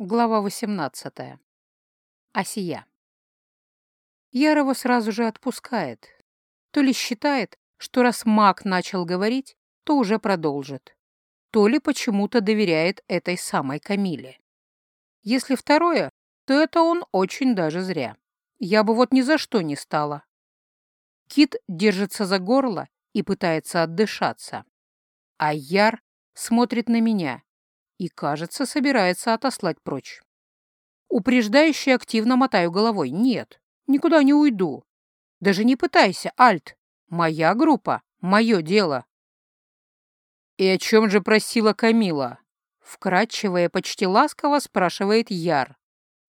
Глава 18. Осия. Яр его сразу же отпускает. То ли считает, что раз маг начал говорить, то уже продолжит. То ли почему-то доверяет этой самой Камиле. Если второе, то это он очень даже зря. Я бы вот ни за что не стала. Кит держится за горло и пытается отдышаться. А Яр смотрит на меня, и, кажется, собирается отослать прочь. Упреждающе активно мотаю головой. Нет, никуда не уйду. Даже не пытайся, Альт. Моя группа, мое дело. И о чем же просила Камила? Вкрадчиво и почти ласково спрашивает Яр,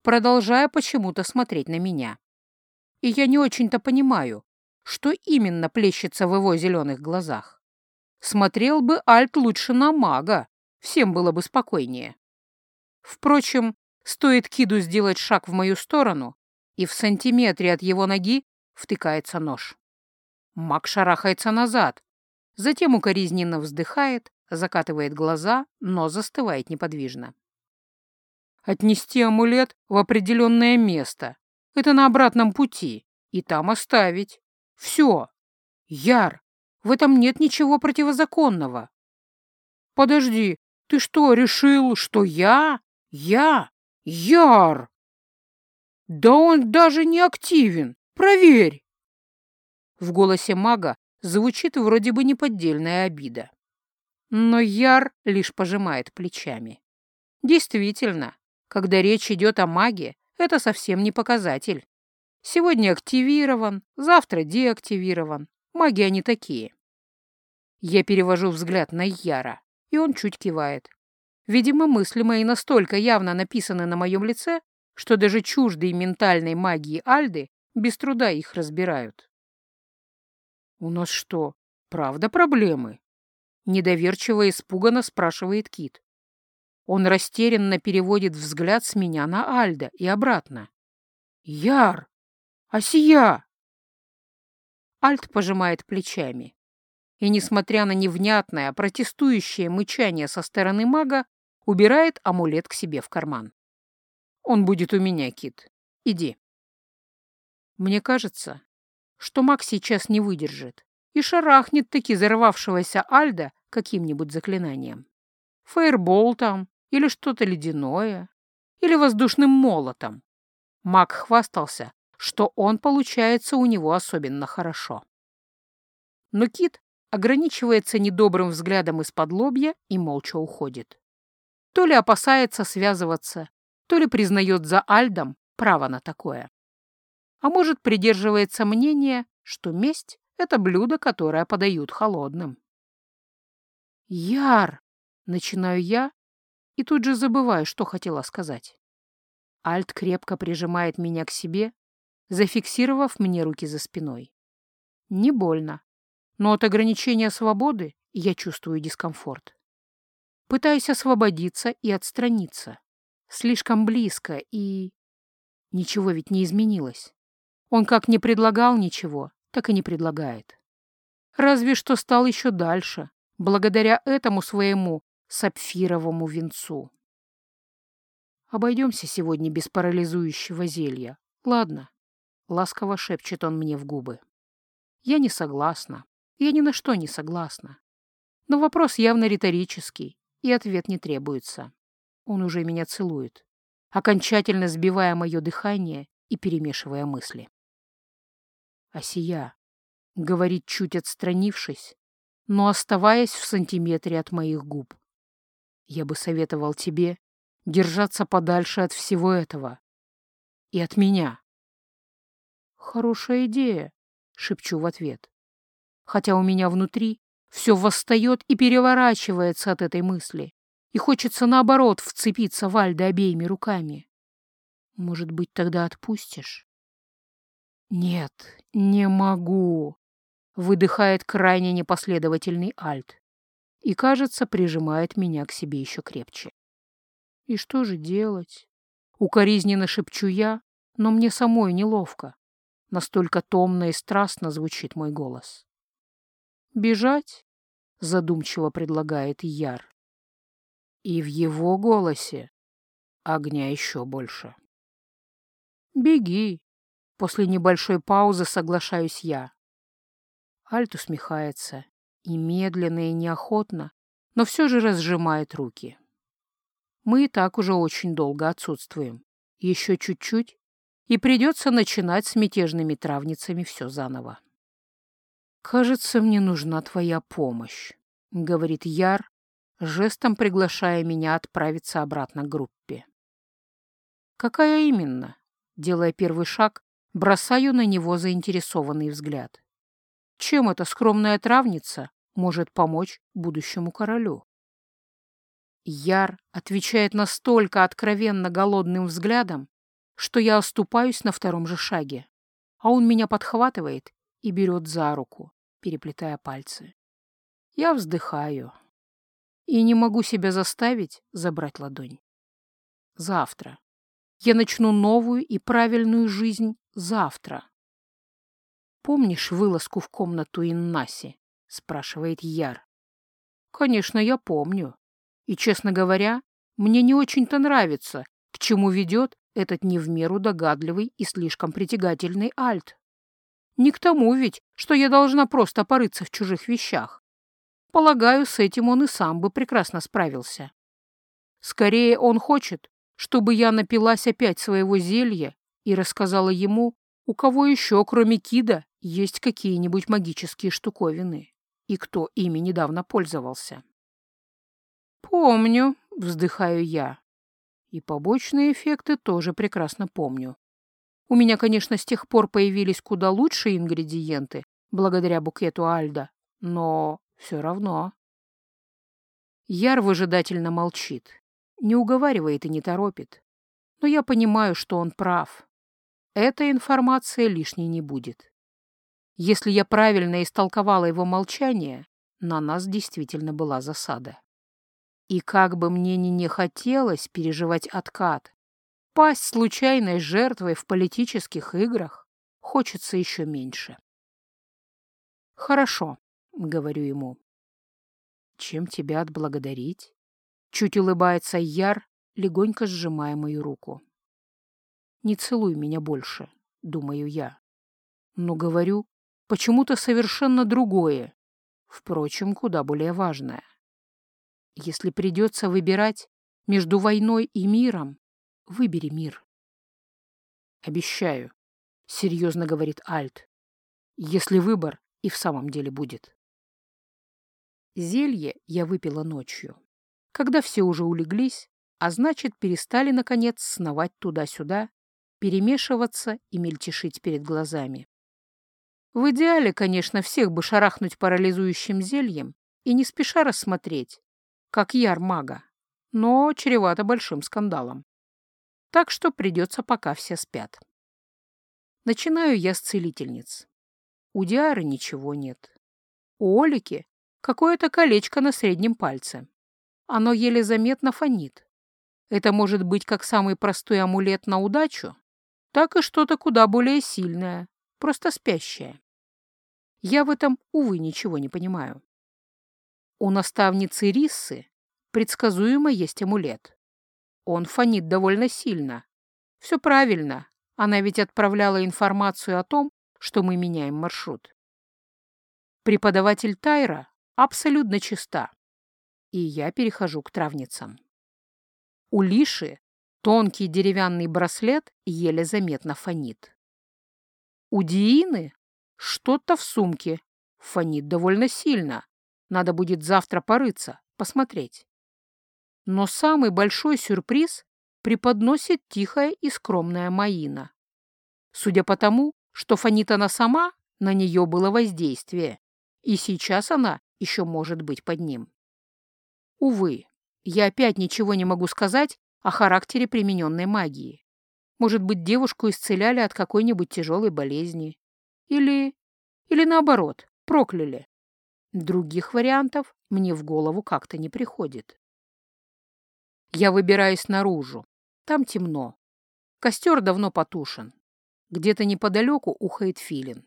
продолжая почему-то смотреть на меня. И я не очень-то понимаю, что именно плещется в его зеленых глазах. Смотрел бы Альт лучше на мага, всем было бы спокойнее. Впрочем, стоит Киду сделать шаг в мою сторону, и в сантиметре от его ноги втыкается нож. Маг шарахается назад, затем укоризненно вздыхает, закатывает глаза, но застывает неподвижно. Отнести амулет в определенное место. Это на обратном пути. И там оставить. Все. Яр, в этом нет ничего противозаконного. Подожди, ты что, решил, что я? Я? Яр! Да он даже не активен. Проверь. В голосе мага звучит вроде бы неподдельная обида. Но Яр лишь пожимает плечами. Действительно, когда речь идет о маге, это совсем не показатель. Сегодня активирован, завтра деактивирован. Маги они такие. Я перевожу взгляд на Яра и он чуть кивает. Видимо, мысли мои настолько явно написаны на моем лице, что даже чуждые ментальной магии Альды без труда их разбирают. «У нас что, правда проблемы?» Недоверчиво и испуганно спрашивает Кит. Он растерянно переводит взгляд с меня на Альда и обратно. «Яр! Асия!» Альт пожимает плечами и, несмотря на невнятное, протестующее мычание со стороны мага, убирает амулет к себе в карман. «Он будет у меня, Кит. Иди». Мне кажется, что маг сейчас не выдержит и шарахнет таки зарвавшегося Альда каким-нибудь заклинанием. Фаерболтом или что-то ледяное, или воздушным молотом. Маг хвастался, что он получается у него особенно хорошо. Но Кит ограничивается недобрым взглядом из-под лобья и молча уходит. То ли опасается связываться, то ли признает за Альдом право на такое. А может, придерживается мнения, что месть — это блюдо, которое подают холодным. «Яр!» — начинаю я и тут же забываю, что хотела сказать. Альт крепко прижимает меня к себе, зафиксировав мне руки за спиной. Не больно, но от ограничения свободы я чувствую дискомфорт. Пытаюсь освободиться и отстраниться. Слишком близко и... Ничего ведь не изменилось. Он как не предлагал ничего, так и не предлагает. Разве что стал еще дальше, благодаря этому своему сапфировому венцу. Обойдемся сегодня без парализующего зелья. Ладно, ласково шепчет он мне в губы. Я не согласна, я ни на что не согласна. Но вопрос явно риторический, и ответ не требуется. Он уже меня целует, окончательно сбивая мое дыхание и перемешивая мысли. «Осия», — говорит, чуть отстранившись, но оставаясь в сантиметре от моих губ. «Я бы советовал тебе держаться подальше от всего этого. И от меня». «Хорошая идея», — шепчу в ответ хотя у меня внутри все восстает и переворачивается от этой мысли, и хочется, наоборот, вцепиться в Альда обеими руками. Может быть, тогда отпустишь? Нет, не могу, выдыхает крайне непоследовательный Альт и, кажется, прижимает меня к себе еще крепче. И что же делать? Укоризненно шепчу я, но мне самой неловко. Настолько томно и страстно звучит мой голос. «Бежать?» — задумчиво предлагает Яр. И в его голосе огня еще больше. «Беги!» После небольшой паузы соглашаюсь я. Альт усмехается и медленно и неохотно, но все же разжимает руки. Мы и так уже очень долго отсутствуем. Еще чуть-чуть, и придется начинать с мятежными травницами все заново. «Кажется, мне нужна твоя помощь», — говорит Яр, жестом приглашая меня отправиться обратно к группе. «Какая именно?» Делая первый шаг, бросаю на него заинтересованный взгляд. Чем эта скромная травница может помочь будущему королю? Яр отвечает настолько откровенно голодным взглядом, что я оступаюсь на втором же шаге, а он меня подхватывает и берет за руку, переплетая пальцы. Я вздыхаю и не могу себя заставить забрать ладонь. Завтра. Я начну новую и правильную жизнь завтра. «Помнишь вылазку в комнату Иннаси?» — спрашивает Яр. «Конечно, я помню. И, честно говоря, мне не очень-то нравится, к чему ведет этот не в меру догадливый и слишком притягательный Альт. Не к тому ведь, что я должна просто порыться в чужих вещах. Полагаю, с этим он и сам бы прекрасно справился. Скорее, он хочет, чтобы я напилась опять своего зелья и рассказала ему, у кого еще, кроме Кида, есть какие-нибудь магические штуковины, и кто ими недавно пользовался. «Помню», — вздыхаю я. И побочные эффекты тоже прекрасно помню. У меня, конечно, с тех пор появились куда лучшие ингредиенты, благодаря букету Альда, но все равно. Яр выжидательно молчит, не уговаривает и не торопит. Но я понимаю, что он прав. Эта информация лишней не будет. Если я правильно истолковала его молчание, на нас действительно была засада. И как бы мне ни не хотелось переживать откат, пасть случайной жертвой в политических играх хочется еще меньше. «Хорошо», — говорю ему. «Чем тебя отблагодарить?» Чуть улыбается Яр, легонько сжимая мою руку. «Не целуй меня больше», — думаю я. Но говорю почему-то совершенно другое, впрочем, куда более важное. Если придется выбирать между войной и миром, выбери мир. Обещаю, — серьезно говорит Альт, — если выбор и в самом деле будет. Зелье я выпила ночью, когда все уже улеглись, а значит, перестали, наконец, сновать туда-сюда, перемешиваться и мельтешить перед глазами. В идеале, конечно, всех бы шарахнуть парализующим зельем и не спеша рассмотреть, как яр мага, но чревато большим скандалом. Так что придется, пока все спят. Начинаю я с целительниц. У Диары ничего нет. У Олики какое-то колечко на среднем пальце. Оно еле заметно фонит. Это может быть как самый простой амулет на удачу, так и что-то куда более сильное, просто спящее. Я в этом, увы, ничего не понимаю. У наставницы Риссы предсказуемо есть амулет. Он фонит довольно сильно. Все правильно, она ведь отправляла информацию о том, что мы меняем маршрут. Преподаватель Тайра абсолютно чиста, и я перехожу к травницам. У Лиши тонкий деревянный браслет еле заметно фонит. У Диины что-то в сумке фонит довольно сильно, надо будет завтра порыться, посмотреть. Но самый большой сюрприз преподносит тихая и скромная Маина. Судя по тому, что фонит она сама, на нее было воздействие, и сейчас она еще может быть под ним. Увы, я опять ничего не могу сказать о характере примененной магии. Может быть, девушку исцеляли от какой-нибудь тяжелой болезни. Или... или наоборот, прокляли. Других вариантов мне в голову как-то не приходит. Я выбираюсь наружу. Там темно. Костер давно потушен. Где-то неподалеку ухает филин.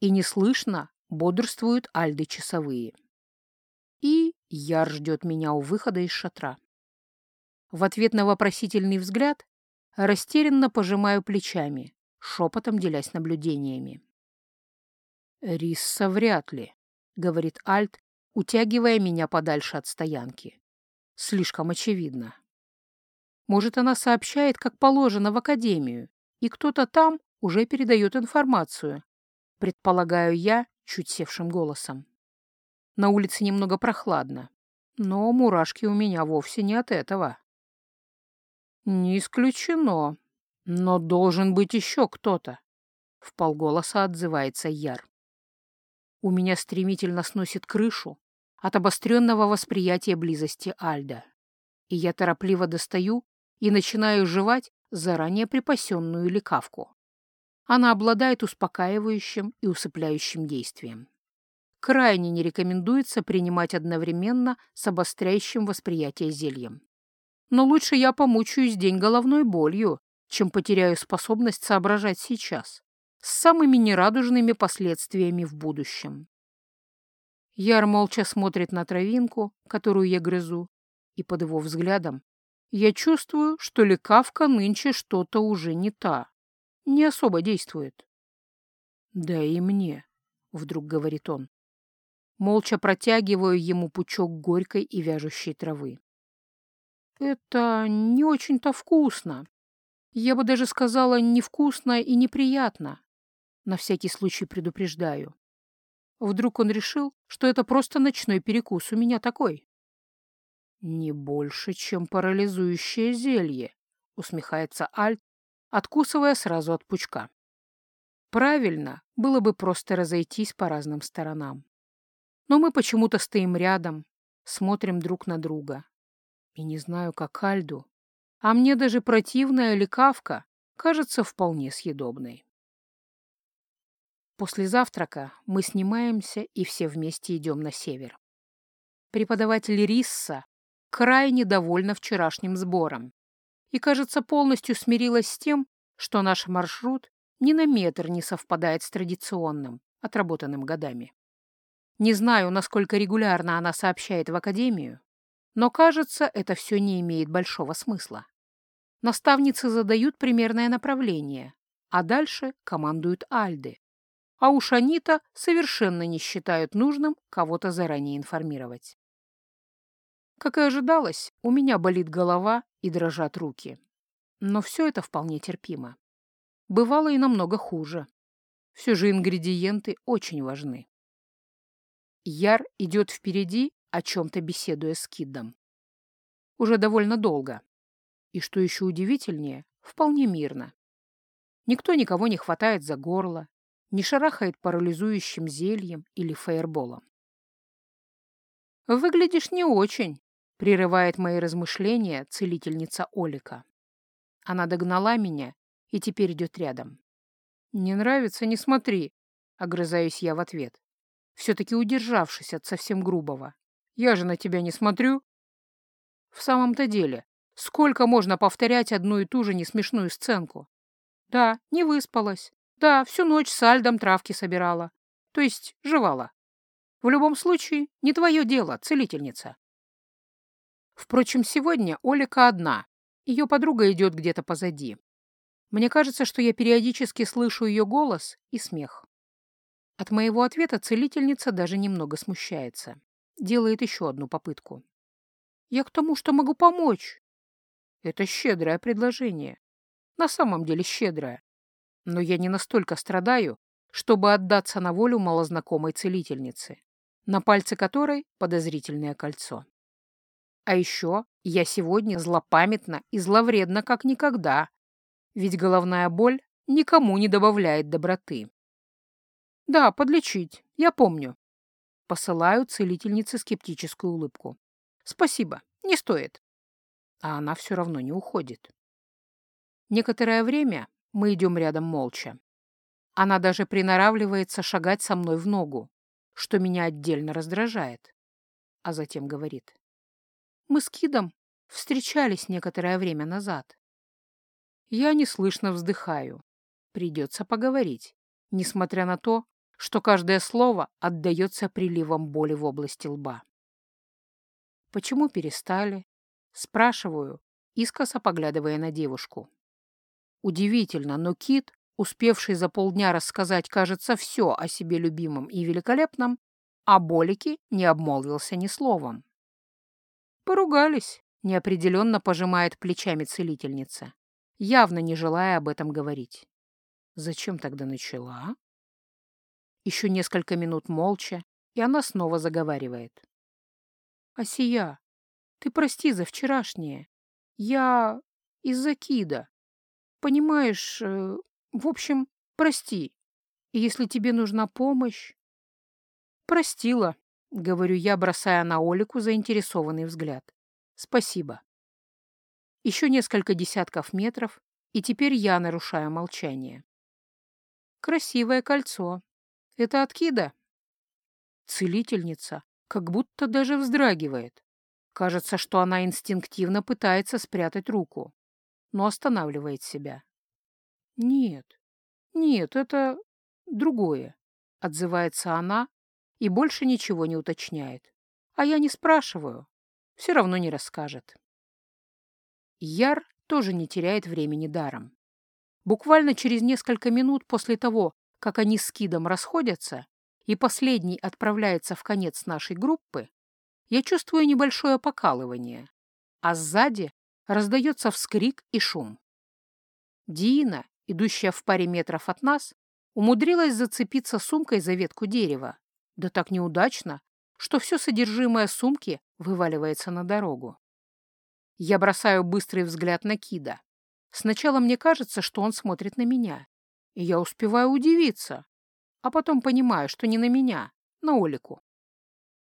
И неслышно бодрствуют альды часовые. И Яр ждет меня у выхода из шатра. В ответ на вопросительный взгляд растерянно пожимаю плечами, шепотом делясь наблюдениями. «Рисса вряд ли», — говорит Альт, утягивая меня подальше от стоянки. «Слишком очевидно. Может, она сообщает, как положено, в академию, и кто-то там уже передает информацию, предполагаю я чуть севшим голосом. На улице немного прохладно, но мурашки у меня вовсе не от этого. Не исключено, но должен быть еще кто-то, — вполголоса отзывается Яр. У меня стремительно сносит крышу от обостренного восприятия близости Альда, и я торопливо достаю и начинаю жевать заранее припасенную лекавку. Она обладает успокаивающим и усыпляющим действием. Крайне не рекомендуется принимать одновременно с обостряющим восприятие зельем. Но лучше я помучаюсь день головной болью, чем потеряю способность соображать сейчас, с самыми нерадужными последствиями в будущем. Яр молча смотрит на травинку, которую я грызу, и под его взглядом я чувствую, что лекавка нынче что-то уже не та, не особо действует. «Да и мне», — вдруг говорит он. Молча протягиваю ему пучок горькой и вяжущей травы. «Это не очень-то вкусно. Я бы даже сказала, невкусно и неприятно. На всякий случай предупреждаю. Вдруг он решил, что это просто ночной перекус у меня такой. «Не больше, чем парализующее зелье», — усмехается Альт, откусывая сразу от пучка. Правильно, было бы просто разойтись по разным сторонам. Но мы почему-то стоим рядом, смотрим друг на друга. И не знаю, как Альду, а мне даже противная лекавка кажется вполне съедобной. После завтрака мы снимаемся и все вместе идем на север. Преподаватель Рисса крайне довольна вчерашним сбором и, кажется, полностью смирилась с тем, что наш маршрут ни на метр не совпадает с традиционным, отработанным годами. Не знаю, насколько регулярно она сообщает в академию, но, кажется, это все не имеет большого смысла. Наставницы задают примерное направление, а дальше командуют Альды. А уж они-то совершенно не считают нужным кого-то заранее информировать. Как и ожидалось, у меня болит голова и дрожат руки. Но все это вполне терпимо. Бывало и намного хуже. Все же ингредиенты очень важны. Яр идет впереди, о чем-то беседуя с Кидом. Уже довольно долго. И что еще удивительнее, вполне мирно. Никто никого не хватает за горло, не шарахает парализующим зельем или фаерболом. «Выглядишь не очень», Прерывает мои размышления целительница Олика. Она догнала меня и теперь идет рядом. «Не нравится, не смотри», — огрызаюсь я в ответ, все-таки удержавшись от совсем грубого. «Я же на тебя не смотрю». В самом-то деле, сколько можно повторять одну и ту же несмешную сценку? Да, не выспалась. Да, всю ночь с Альдом травки собирала. То есть жевала. В любом случае, не твое дело, целительница. Впрочем, сегодня Олика одна. Ее подруга идет где-то позади. Мне кажется, что я периодически слышу ее голос и смех. От моего ответа целительница даже немного смущается. Делает еще одну попытку. «Я к тому, что могу помочь». Это щедрое предложение. На самом деле щедрое. Но я не настолько страдаю, чтобы отдаться на волю малознакомой целительницы, на пальце которой подозрительное кольцо. А еще я сегодня злопамятна и зловредна как никогда, ведь головная боль никому не добавляет доброты. Да, подлечить, я помню. Посылаю целительнице скептическую улыбку. Спасибо, не стоит. А она все равно не уходит. Некоторое время мы идем рядом молча. Она даже приноравливается шагать со мной в ногу, что меня отдельно раздражает. А затем говорит. Мы с Кидом встречались некоторое время назад. Я неслышно вздыхаю. Придется поговорить, несмотря на то, что каждое слово отдается приливом боли в области лба. Почему перестали? Спрашиваю, искоса поглядывая на девушку. Удивительно, но Кит, успевший за полдня рассказать, кажется, все о себе любимом и великолепном, о Болике не обмолвился ни словом. «Поругались», — неопределенно пожимает плечами целительница, явно не желая об этом говорить. «Зачем тогда начала?» Еще несколько минут молча, и она снова заговаривает. «Асия, ты прости за вчерашнее. Я из-за Кида. Понимаешь, э, в общем, прости. Если тебе нужна помощь...» «Простила», — говорю я, бросая на Олику заинтересованный взгляд. «Спасибо». Еще несколько десятков метров, и теперь я нарушаю молчание. «Красивое кольцо. Это от Кида?» Целительница как будто даже вздрагивает. Кажется, что она инстинктивно пытается спрятать руку, но останавливает себя. «Нет, нет, это другое», — отзывается она и больше ничего не уточняет. А я не спрашиваю, все равно не расскажет. Яр тоже не теряет времени даром. Буквально через несколько минут после того, как они с Кидом расходятся, и последний отправляется в конец нашей группы, я чувствую небольшое покалывание, а сзади раздается вскрик и шум. Дина, идущая в паре метров от нас, умудрилась зацепиться сумкой за ветку дерева, да так неудачно, что все содержимое сумки вываливается на дорогу. Я бросаю быстрый взгляд на Кида. Сначала мне кажется, что он смотрит на меня, и я успеваю удивиться, а потом понимаю, что не на меня, на Олику.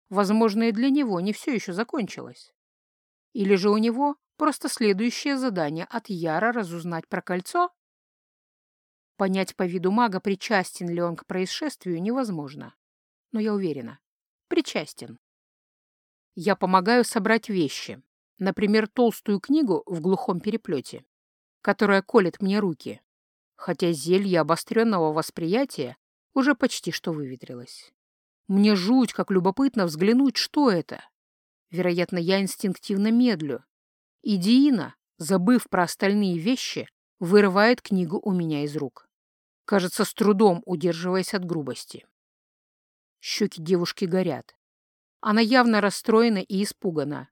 Возможно, и для него не все еще закончилось. Или же у него просто следующее задание от Яра разузнать про кольцо? Понять по виду мага, причастен ли он к происшествию, невозможно. Но я уверена, причастен. Я помогаю собрать вещи, например, толстую книгу в глухом переплете, которая колет мне руки, хотя зелье обостренного восприятия уже почти что выветрилось. Мне жуть, как любопытно взглянуть, что это. Вероятно, я инстинктивно медлю. И Диина, забыв про остальные вещи, вырывает книгу у меня из рук. Кажется, с трудом удерживаясь от грубости. Щеки девушки горят. Она явно расстроена и испугана.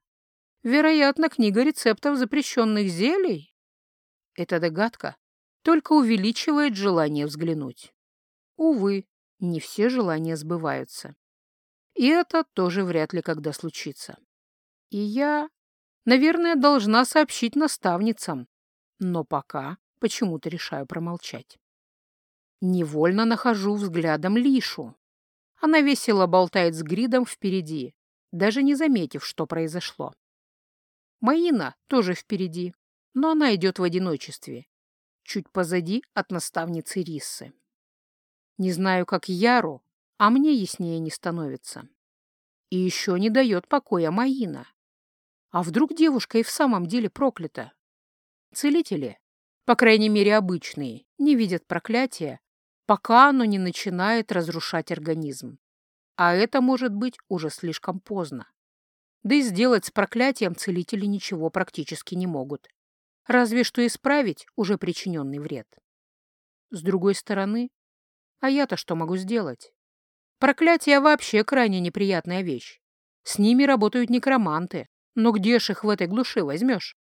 Вероятно, книга рецептов запрещенных зелий. Эта догадка только увеличивает желание взглянуть. Увы, не все желания сбываются. И это тоже вряд ли когда случится. И я, наверное, должна сообщить наставницам, но пока почему-то решаю промолчать. Невольно нахожу взглядом Лишу. Она весело болтает с Гридом впереди, даже не заметив, что произошло. Маина тоже впереди, но она идет в одиночестве, чуть позади от наставницы Риссы. Не знаю, как Яру, а мне яснее не становится. И еще не дает покоя Маина. А вдруг девушка и в самом деле проклята? Целители, по крайней мере обычные, не видят проклятия, пока оно не начинает разрушать организм. А это может быть уже слишком поздно. Да и сделать с проклятием целители ничего практически не могут. Разве что исправить уже причиненный вред. С другой стороны, а я-то что могу сделать? Проклятие вообще крайне неприятная вещь. С ними работают некроманты, но где ж их в этой глуши возьмешь?